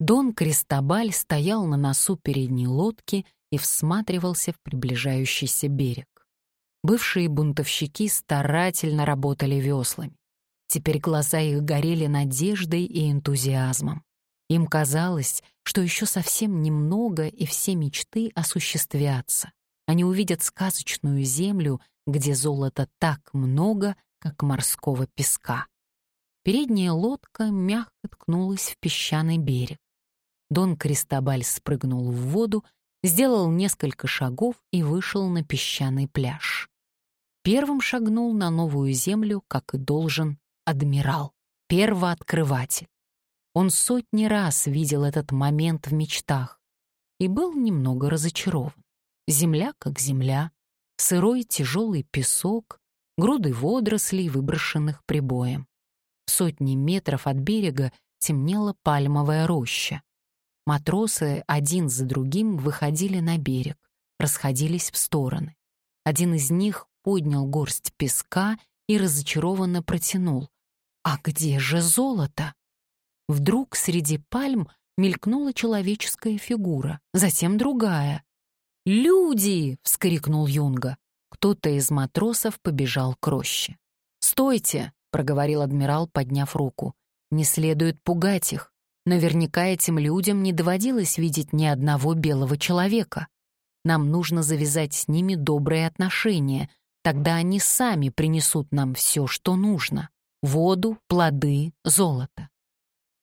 Дон Кристобаль стоял на носу передней лодки и всматривался в приближающийся берег. Бывшие бунтовщики старательно работали веслами. Теперь глаза их горели надеждой и энтузиазмом. Им казалось, что еще совсем немного, и все мечты осуществятся. Они увидят сказочную землю, где золота так много, как морского песка. Передняя лодка мягко ткнулась в песчаный берег. Дон Кристобаль спрыгнул в воду, сделал несколько шагов и вышел на песчаный пляж. Первым шагнул на новую землю, как и должен, адмирал, первооткрыватель. Он сотни раз видел этот момент в мечтах и был немного разочарован. Земля как земля, сырой тяжелый песок, груды водорослей, выброшенных прибоем. Сотни метров от берега темнела пальмовая роща. Матросы один за другим выходили на берег, расходились в стороны. Один из них поднял горсть песка и разочарованно протянул. «А где же золото?» Вдруг среди пальм мелькнула человеческая фигура, затем другая. «Люди!» — вскрикнул Юнга. Кто-то из матросов побежал к роще. «Стойте!» — проговорил адмирал, подняв руку. «Не следует пугать их. Наверняка этим людям не доводилось видеть ни одного белого человека. Нам нужно завязать с ними добрые отношения, тогда они сами принесут нам все, что нужно — воду, плоды, золото.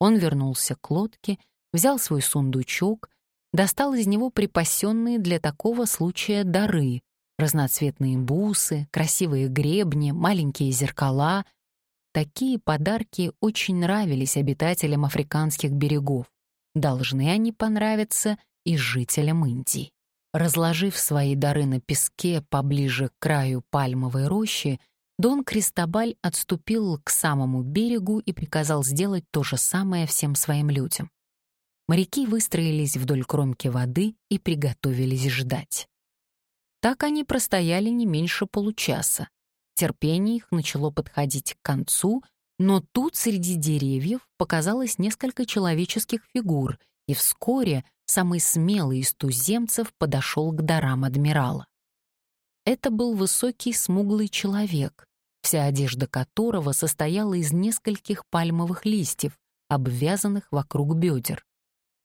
Он вернулся к лодке, взял свой сундучок, достал из него припасенные для такого случая дары — разноцветные бусы, красивые гребни, маленькие зеркала — Такие подарки очень нравились обитателям африканских берегов. Должны они понравиться и жителям Индии. Разложив свои дары на песке поближе к краю пальмовой рощи, Дон Кристобаль отступил к самому берегу и приказал сделать то же самое всем своим людям. Моряки выстроились вдоль кромки воды и приготовились ждать. Так они простояли не меньше получаса, Терпение их начало подходить к концу, но тут среди деревьев показалось несколько человеческих фигур, и вскоре самый смелый из туземцев подошел к дарам адмирала. Это был высокий смуглый человек, вся одежда которого состояла из нескольких пальмовых листьев, обвязанных вокруг бедер.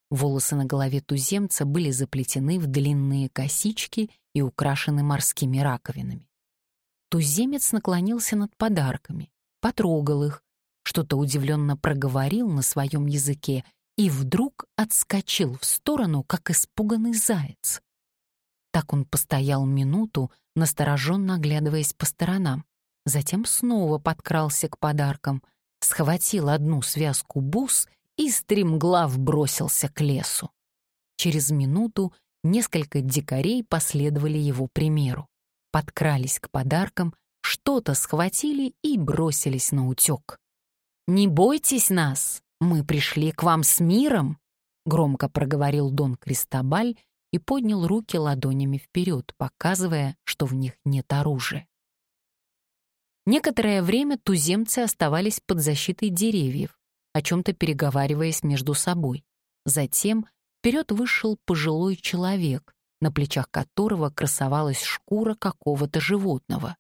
Волосы на голове туземца были заплетены в длинные косички и украшены морскими раковинами. Туземец наклонился над подарками, потрогал их, что-то удивленно проговорил на своем языке и вдруг отскочил в сторону, как испуганный заяц. Так он постоял минуту, настороженно оглядываясь по сторонам, затем снова подкрался к подаркам, схватил одну связку бус и стремглав бросился к лесу. Через минуту несколько дикарей последовали его примеру подкрались к подаркам, что-то схватили и бросились на утек. «Не бойтесь нас, мы пришли к вам с миром», — громко проговорил Дон Кристобаль и поднял руки ладонями вперед, показывая, что в них нет оружия. Некоторое время туземцы оставались под защитой деревьев, о чем-то переговариваясь между собой. Затем вперед вышел пожилой человек, на плечах которого красовалась шкура какого-то животного.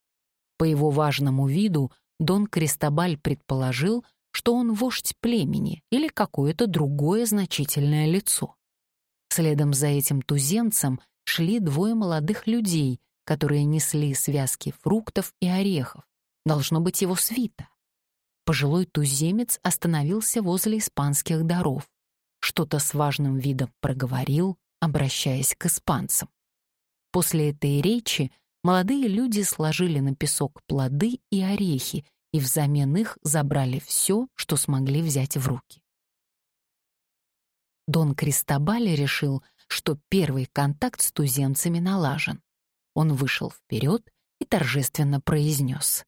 По его важному виду Дон Кристобаль предположил, что он вождь племени или какое-то другое значительное лицо. Следом за этим туземцем шли двое молодых людей, которые несли связки фруктов и орехов. Должно быть его свита. Пожилой туземец остановился возле испанских даров. Что-то с важным видом проговорил, обращаясь к испанцам. После этой речи молодые люди сложили на песок плоды и орехи и взамен их забрали все, что смогли взять в руки. Дон Кристобаль решил, что первый контакт с туземцами налажен. Он вышел вперед и торжественно произнес.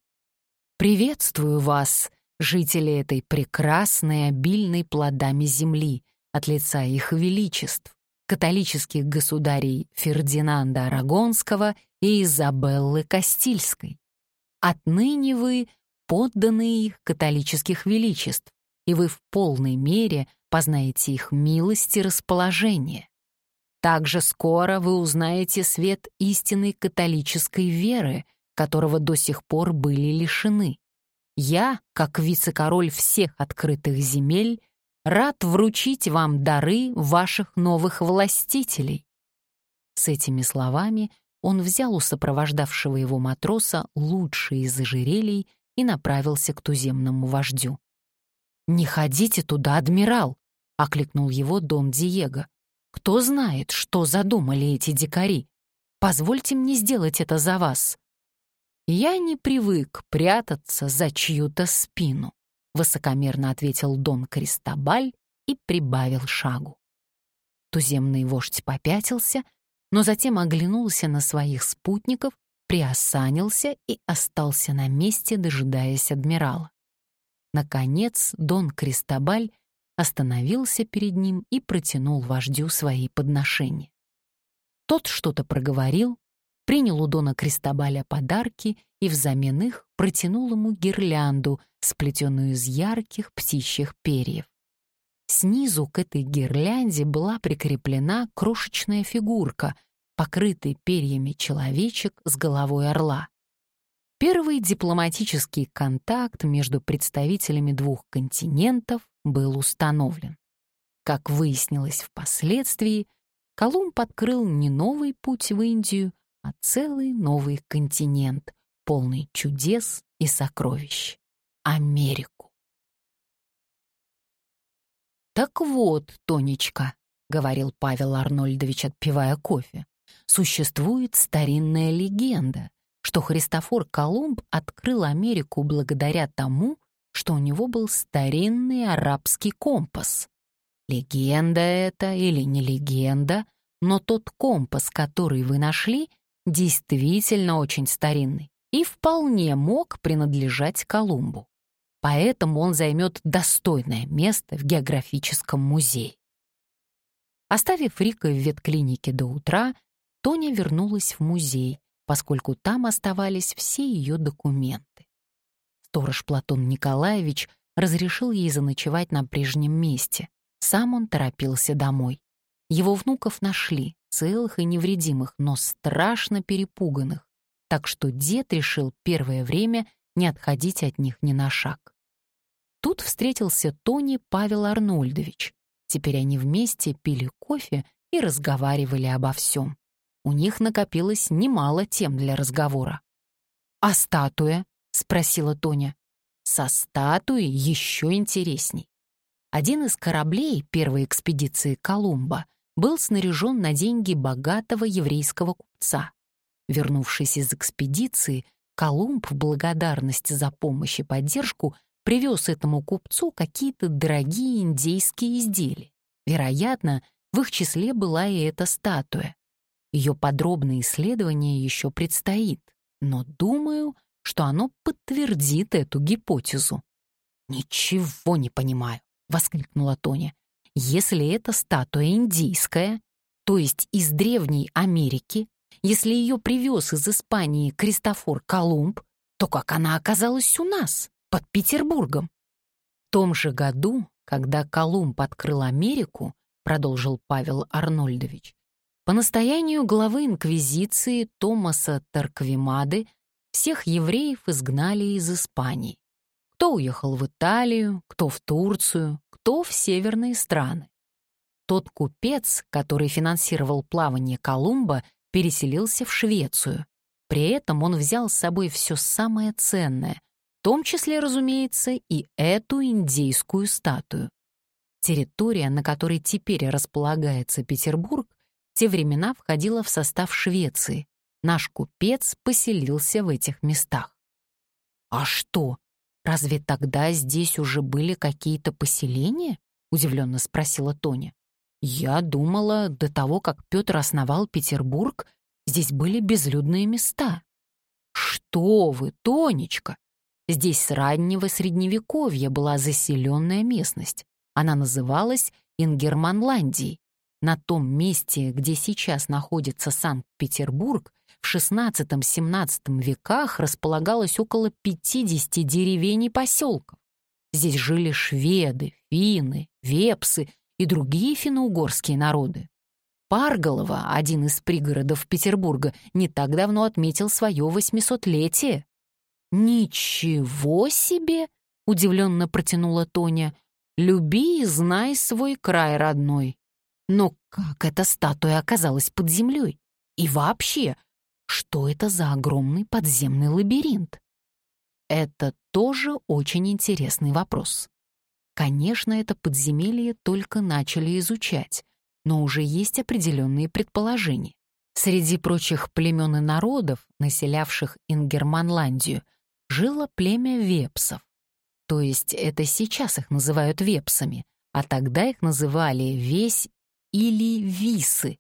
«Приветствую вас, жители этой прекрасной, обильной плодами земли, от лица их величеств католических государей Фердинанда Арагонского и Изабеллы Кастильской. Отныне вы подданные их католических величеств, и вы в полной мере познаете их милость и расположение. Также скоро вы узнаете свет истинной католической веры, которого до сих пор были лишены. Я, как вице-король всех открытых земель, рад вручить вам дары ваших новых властителей». С этими словами он взял у сопровождавшего его матроса лучшие из ожерелий и направился к туземному вождю. «Не ходите туда, адмирал!» — окликнул его Дон Диего. «Кто знает, что задумали эти дикари? Позвольте мне сделать это за вас». «Я не привык прятаться за чью-то спину», — высокомерно ответил Дон Кристобаль и прибавил шагу. Туземный вождь попятился, но затем оглянулся на своих спутников, приосанился и остался на месте, дожидаясь адмирала. Наконец Дон Кристобаль остановился перед ним и протянул вождю свои подношения. Тот что-то проговорил, принял у Дона Кристобаля подарки и взамен их протянул ему гирлянду, сплетенную из ярких птичьих перьев. Снизу к этой гирлянде была прикреплена крошечная фигурка, покрытый перьями человечек с головой орла. Первый дипломатический контакт между представителями двух континентов был установлен. Как выяснилось впоследствии, Колумб открыл не новый путь в Индию, а целый новый континент, полный чудес и сокровищ — Америку. «Так вот, Тонечка», — говорил Павел Арнольдович, отпивая кофе, «существует старинная легенда, что Христофор Колумб открыл Америку благодаря тому, что у него был старинный арабский компас. Легенда это или не легенда, но тот компас, который вы нашли, действительно очень старинный и вполне мог принадлежать Колумбу. Поэтому он займет достойное место в географическом музее. Оставив Рика в ветклинике до утра, Тоня вернулась в музей, поскольку там оставались все ее документы. Сторож Платон Николаевич разрешил ей заночевать на прежнем месте. Сам он торопился домой. Его внуков нашли, целых и невредимых, но страшно перепуганных, так что дед решил первое время не отходить от них ни на шаг. Тут встретился Тони Павел Арнольдович. Теперь они вместе пили кофе и разговаривали обо всем. У них накопилось немало тем для разговора. «А статуя?» — спросила Тоня. «Со статуей еще интересней. Один из кораблей первой экспедиции Колумба был снаряжен на деньги богатого еврейского купца. Вернувшись из экспедиции, Колумб в благодарность за помощь и поддержку привез этому купцу какие-то дорогие индейские изделия. Вероятно, в их числе была и эта статуя. Ее подробное исследование еще предстоит, но думаю, что оно подтвердит эту гипотезу. «Ничего не понимаю», — воскликнула Тоня. «Если эта статуя индийская, то есть из Древней Америки, если ее привез из Испании Кристофор Колумб, то как она оказалась у нас, под Петербургом?» В том же году, когда Колумб открыл Америку, продолжил Павел Арнольдович, по настоянию главы Инквизиции Томаса Тарквимады всех евреев изгнали из Испании. Кто уехал в Италию, кто в Турцию, кто в северные страны. Тот купец, который финансировал плавание Колумба, переселился в Швецию. При этом он взял с собой все самое ценное, в том числе, разумеется, и эту индейскую статую. Территория, на которой теперь располагается Петербург, те времена входила в состав Швеции. Наш купец поселился в этих местах. «А что, разве тогда здесь уже были какие-то поселения?» — удивленно спросила Тоня. «Я думала, до того, как Петр основал Петербург, здесь были безлюдные места». «Что вы, Тонечка! Здесь с раннего Средневековья была заселенная местность. Она называлась Ингерманландией. На том месте, где сейчас находится Санкт-Петербург, в XVI-XVII веках располагалось около 50 деревень и поселков. Здесь жили шведы, финны, вепсы и другие финно-угорские народы. Парголова, один из пригородов Петербурга, не так давно отметил свое восьмисотлетие. «Ничего себе!» — удивленно протянула Тоня. «Люби и знай свой край родной». Но как эта статуя оказалась под землей? И вообще, что это за огромный подземный лабиринт? Это тоже очень интересный вопрос. Конечно, это подземелье только начали изучать, но уже есть определенные предположения. Среди прочих племен и народов, населявших Ингерманландию, жило племя вепсов. То есть это сейчас их называют вепсами, а тогда их называли весь или висы,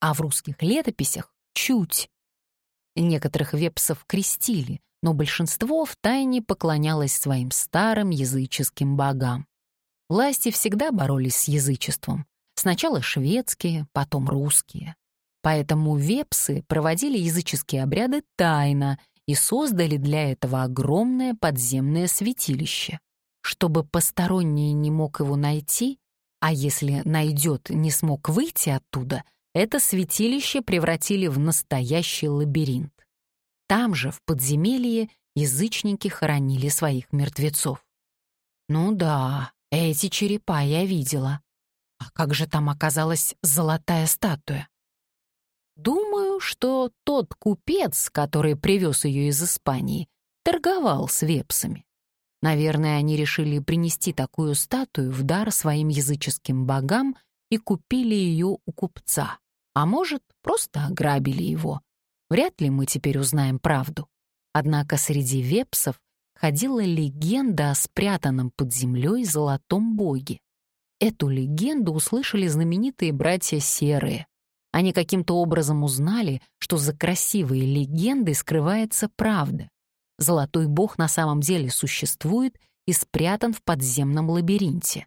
а в русских летописях — чуть. Некоторых вепсов крестили, но большинство втайне поклонялось своим старым языческим богам. Власти всегда боролись с язычеством. Сначала шведские, потом русские. Поэтому вепсы проводили языческие обряды тайно и создали для этого огромное подземное святилище. Чтобы посторонний не мог его найти, а если найдет, не смог выйти оттуда, это святилище превратили в настоящий лабиринт. Там же, в подземелье, язычники хоронили своих мертвецов. Ну да, эти черепа я видела. А как же там оказалась золотая статуя? Думаю, что тот купец, который привез ее из Испании, торговал с вепсами. Наверное, они решили принести такую статую в дар своим языческим богам и купили ее у купца. А может, просто ограбили его. Вряд ли мы теперь узнаем правду. Однако среди вепсов ходила легенда о спрятанном под землей золотом боге. Эту легенду услышали знаменитые братья Серые. Они каким-то образом узнали, что за красивой легендой скрывается правда. Золотой бог на самом деле существует и спрятан в подземном лабиринте.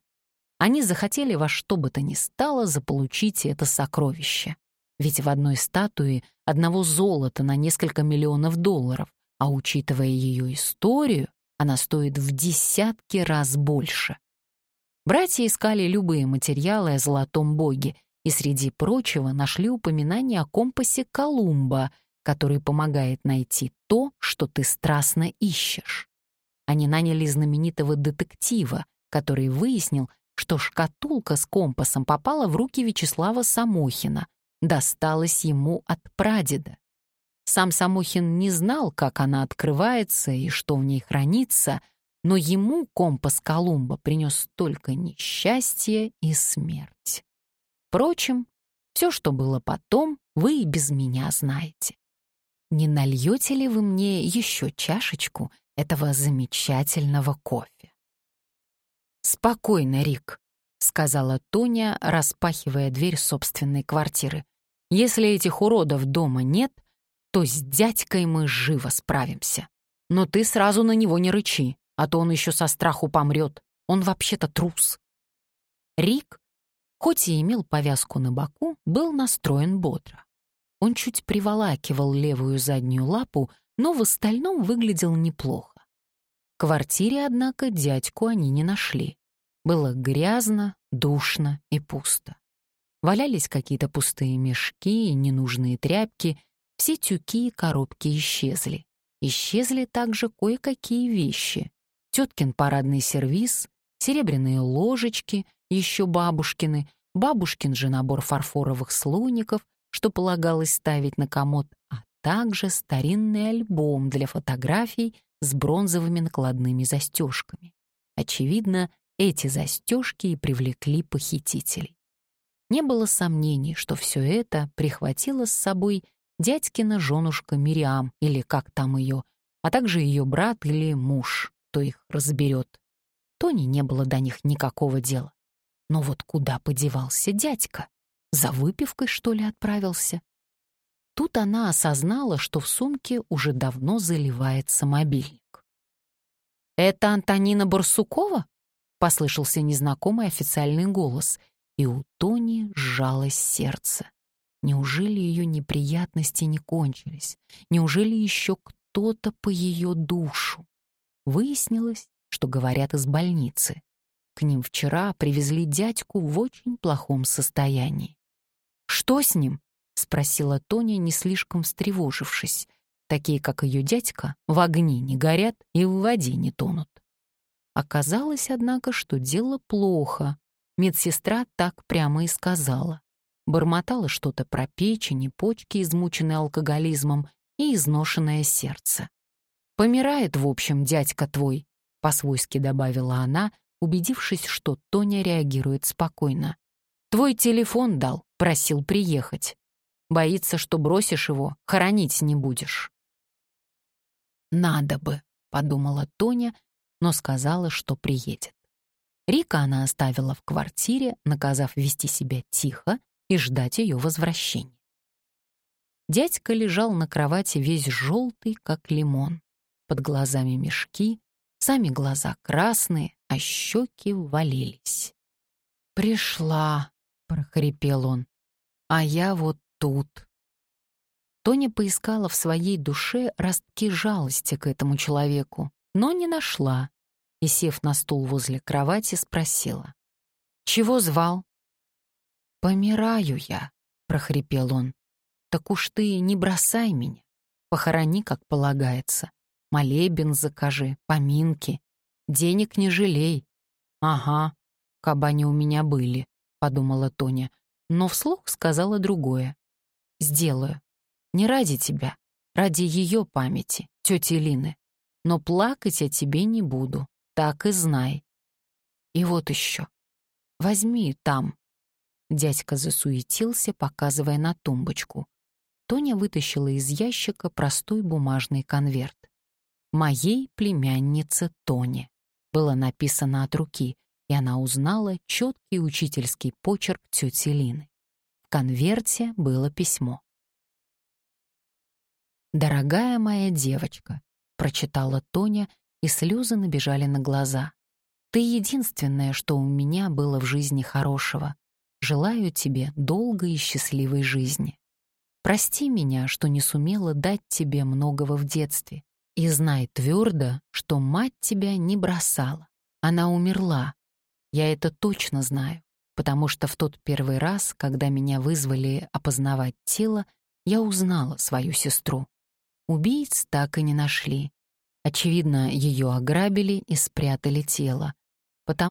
Они захотели во что бы то ни стало заполучить это сокровище. Ведь в одной статуе одного золота на несколько миллионов долларов, а учитывая ее историю, она стоит в десятки раз больше. Братья искали любые материалы о золотом боге и, среди прочего, нашли упоминание о компасе Колумба, который помогает найти то, что ты страстно ищешь. Они наняли знаменитого детектива, который выяснил, что шкатулка с компасом попала в руки Вячеслава Самохина, досталась ему от прадеда. Сам Самохин не знал, как она открывается и что в ней хранится, но ему компас Колумба принес только несчастье и смерть. Впрочем, все, что было потом, вы и без меня знаете. Не нальете ли вы мне еще чашечку этого замечательного кофе? «Спокойно, Рик», — сказала Тоня, распахивая дверь собственной квартиры. Если этих уродов дома нет, то с дядькой мы живо справимся. Но ты сразу на него не рычи, а то он еще со страху помрет. Он вообще-то трус. Рик, хоть и имел повязку на боку, был настроен бодро. Он чуть приволакивал левую заднюю лапу, но в остальном выглядел неплохо. В квартире, однако, дядьку они не нашли. Было грязно, душно и пусто. Валялись какие-то пустые мешки и ненужные тряпки, все тюки и коробки исчезли. Исчезли также кое-какие вещи. Теткин парадный сервиз, серебряные ложечки, еще бабушкины, бабушкин же набор фарфоровых слоников, что полагалось ставить на комод, а также старинный альбом для фотографий с бронзовыми накладными застежками. Очевидно, эти застежки и привлекли похитителей. Не было сомнений, что все это прихватила с собой дядькина женушка Мириам, или как там ее, а также ее брат или муж, кто их разберет. Тони не было до них никакого дела. Но вот куда подевался дядька? За выпивкой, что ли, отправился? Тут она осознала, что в сумке уже давно заливается мобильник. «Это Антонина Барсукова?» — послышался незнакомый официальный голс — и у Тони сжалось сердце. Неужели ее неприятности не кончились? Неужели еще кто-то по ее душу? Выяснилось, что говорят из больницы. К ним вчера привезли дядьку в очень плохом состоянии. «Что с ним?» — спросила Тоня, не слишком встревожившись. Такие, как ее дядька, в огне не горят и в воде не тонут. Оказалось, однако, что дело плохо. Медсестра так прямо и сказала. Бормотала что-то про печень и почки, измученные алкоголизмом, и изношенное сердце. «Помирает, в общем, дядька твой», — по-свойски добавила она, убедившись, что Тоня реагирует спокойно. «Твой телефон дал, просил приехать. Боится, что бросишь его, хоронить не будешь». «Надо бы», — подумала Тоня, но сказала, что приедет. Рика она оставила в квартире, наказав вести себя тихо и ждать ее возвращения. Дядька лежал на кровати весь желтый, как лимон. Под глазами мешки, сами глаза красные, а щеки ввалились. «Пришла», — прохрипел он, — «а я вот тут». Тоня поискала в своей душе ростки жалости к этому человеку, но не нашла и, сев на стул возле кровати, спросила. «Чего звал?» «Помираю я», — прохрипел он. «Так уж ты не бросай меня. Похорони, как полагается. Молебен закажи, поминки. Денег не жалей». «Ага, кабани у меня были», — подумала Тоня, но вслух сказала другое. «Сделаю. Не ради тебя, ради ее памяти, тети Лины. Но плакать я тебе не буду, так и знай. И вот еще. Возьми там, Дядька засуетился, показывая на тумбочку. Тоня вытащила из ящика простой бумажный конверт. «Моей племяннице Тоне» было написано от руки, и она узнала четкий учительский почерк тети Лины. В конверте было письмо. «Дорогая моя девочка», — прочитала Тоня, и слезы набежали на глаза. «Ты единственное, что у меня было в жизни хорошего. Желаю тебе долгой и счастливой жизни. Прости меня, что не сумела дать тебе многого в детстве. И знай твердо, что мать тебя не бросала. Она умерла. Я это точно знаю, потому что в тот первый раз, когда меня вызвали опознавать тело, я узнала свою сестру. Убийц так и не нашли. Очевидно, ее ограбили и спрятали тело, потому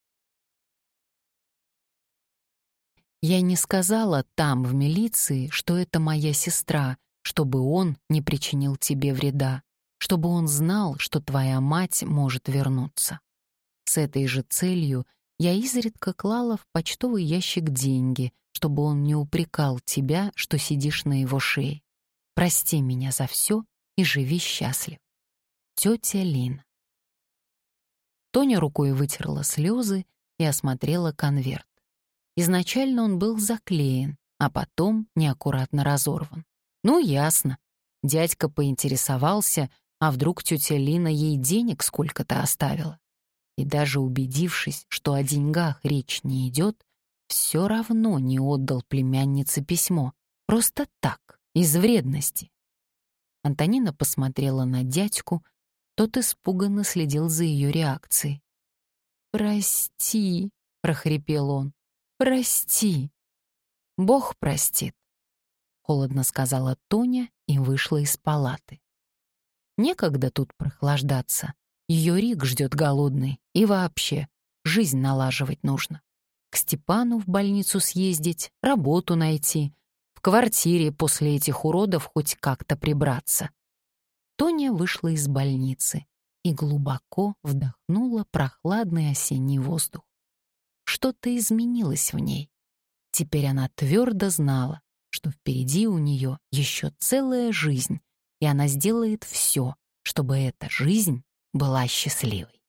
Я не сказала там, в милиции, что это моя сестра, чтобы он не причинил тебе вреда, чтобы он знал, что твоя мать может вернуться. С этой же целью я изредка клала в почтовый ящик деньги, чтобы он не упрекал тебя, что сидишь на его шее. Прости меня за все и живи счастлив. Тетя Лина. Тоня рукой вытерла слезы и осмотрела конверт. Изначально он был заклеен, а потом неаккуратно разорван. Ну, ясно. Дядька поинтересовался, а вдруг тетя Лина ей денег сколько-то оставила. И даже убедившись, что о деньгах речь не идет, все равно не отдал племяннице письмо. Просто так, из вредности. Антонина посмотрела на дядьку, тот испуганно следил за ее реакцией. «Прости», — прохрипел он, Прости. Бог простит, холодно сказала Тоня и вышла из палаты. Некогда тут прохлаждаться. Ее Рик ждет голодный. И вообще, жизнь налаживать нужно. К Степану в больницу съездить, работу найти, в квартире после этих уродов хоть как-то прибраться. Тоня вышла из больницы и глубоко вдохнула прохладный осенний воздух. Что-то изменилось в ней. Теперь она твердо знала, что впереди у нее еще целая жизнь, и она сделает все, чтобы эта жизнь была счастливой.